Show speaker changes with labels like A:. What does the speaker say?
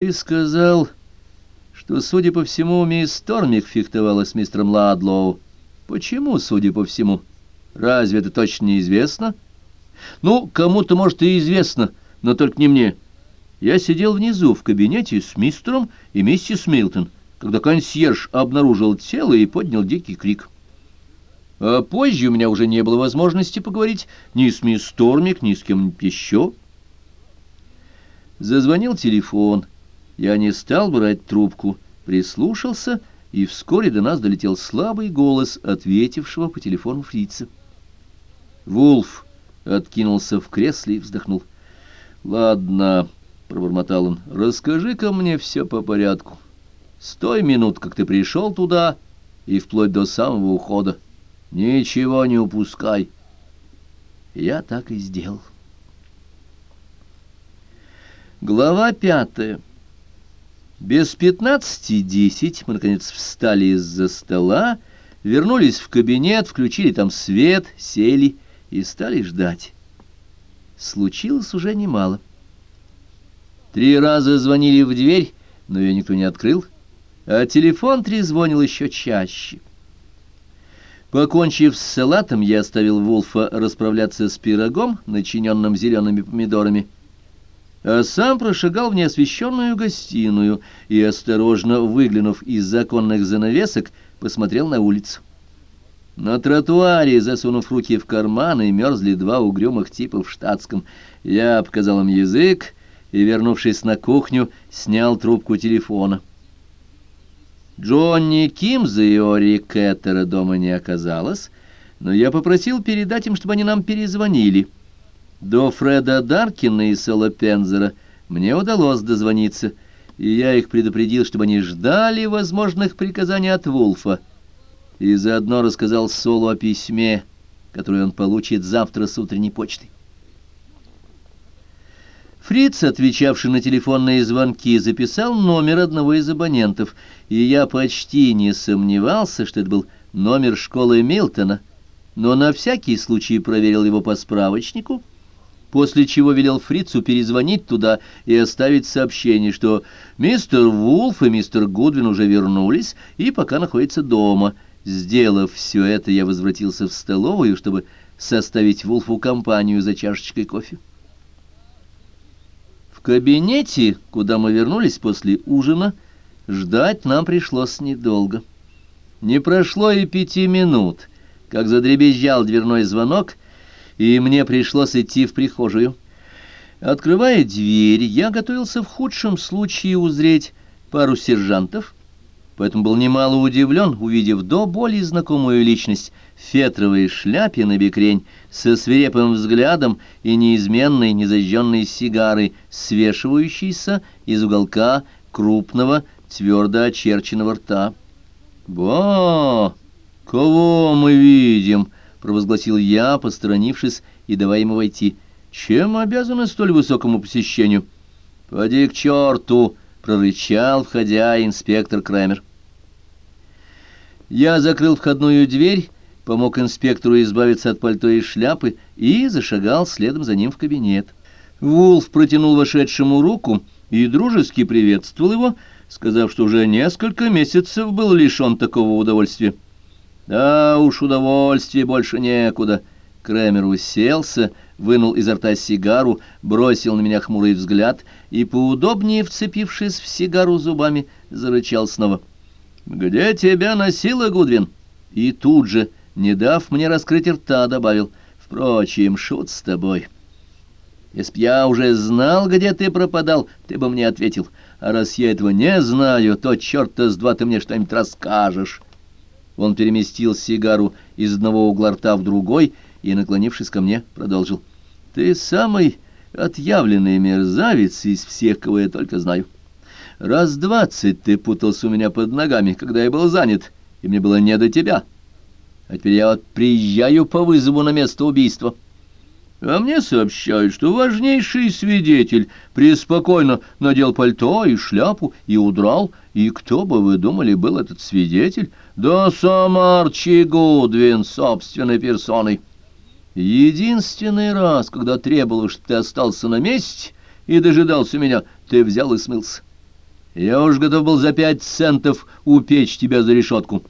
A: Ты сказал, что, судя по всему, мисс Тормик фехтовала с мистером Ладлоу. Почему, судя по всему? Разве это точно неизвестно? Ну, кому-то, может, и известно, но только не мне. Я сидел внизу в кабинете с мистером и миссис Милтон, когда консьерж обнаружил тело и поднял дикий крик. А позже у меня уже не было возможности поговорить ни с мисс Тормик, ни с кем-нибудь еще. Зазвонил телефон. Я не стал брать трубку, прислушался, и вскоре до нас долетел слабый голос ответившего по телефону фрица. Вулф откинулся в кресле и вздохнул. «Ладно», — пробормотал он, — «расскажи-ка мне все по порядку. С той минут, как ты пришел туда, и вплоть до самого ухода. Ничего не упускай». Я так и сделал. Глава пятая. Без пятнадцати десять мы, наконец, встали из-за стола, вернулись в кабинет, включили там свет, сели и стали ждать. Случилось уже немало. Три раза звонили в дверь, но ее никто не открыл, а телефон трезвонил еще чаще. Покончив с салатом, я оставил Вулфа расправляться с пирогом, начиненным зелеными помидорами, а сам прошагал в неосвещенную гостиную и, осторожно выглянув из законных занавесок, посмотрел на улицу. На тротуаре, засунув руки в карманы, мерзли два угрюмых типа в штатском. Я показал им язык и, вернувшись на кухню, снял трубку телефона. Джонни Кимза и Ори Кэттера дома не оказалось, но я попросил передать им, чтобы они нам перезвонили. До Фреда Даркина и Соло Пензера. Мне удалось дозвониться, и я их предупредил, чтобы они ждали возможных приказаний от Вулфа, и заодно рассказал Солу о письме, которое он получит завтра с утренней почтой. Фриц, отвечавший на телефонные звонки, записал номер одного из абонентов, и я почти не сомневался, что это был номер школы Милтона, но на всякий случай проверил его по справочнику — после чего велел фрицу перезвонить туда и оставить сообщение, что мистер Вулф и мистер Гудвин уже вернулись и пока находятся дома. Сделав все это, я возвратился в столовую, чтобы составить Вулфу компанию за чашечкой кофе. В кабинете, куда мы вернулись после ужина, ждать нам пришлось недолго. Не прошло и пяти минут, как задребезжал дверной звонок — и мне пришлось идти в прихожую. Открывая дверь, я готовился в худшем случае узреть пару сержантов, поэтому был немало удивлен, увидев до боли знакомую личность в фетровой шляпе на бекрень, со свирепым взглядом и неизменной незажженной сигарой, свешивающейся из уголка крупного, твердо очерченного рта. «Ба! Кого мы видим?» — провозгласил я, посторонившись и давая ему войти. «Чем обязаны столь высокому посещению?» «Поди к черту!» — прорычал, входя инспектор Крамер. Я закрыл входную дверь, помог инспектору избавиться от пальто и шляпы и зашагал следом за ним в кабинет. Вулф протянул вошедшему руку и дружески приветствовал его, сказав, что уже несколько месяцев был лишен такого удовольствия. Да уж удовольствия больше некуда. Кремер уселся, вынул изо рта сигару, бросил на меня хмурый взгляд и, поудобнее вцепившись в сигару зубами, зарычал снова. «Где тебя носила, Гудвин?» И тут же, не дав мне раскрыть рта, добавил. «Впрочем, шут с тобой. Если б я уже знал, где ты пропадал, ты бы мне ответил. А раз я этого не знаю, то черта с два ты мне что-нибудь расскажешь». Он переместил сигару из одного угла рта в другой и, наклонившись ко мне, продолжил. «Ты самый отъявленный мерзавец из всех, кого я только знаю. Раз двадцать ты путался у меня под ногами, когда я был занят, и мне было не до тебя. А теперь я вот приезжаю по вызову на место убийства». А мне сообщают, что важнейший свидетель преспокойно надел пальто и шляпу и удрал. И кто бы вы думали, был этот свидетель? Да сам Арчи Гудвин собственной персоной. Единственный раз, когда требовалось, что ты остался на месте и дожидался меня, ты взял и смылся. Я уж готов был за пять центов упечь тебя за решетку.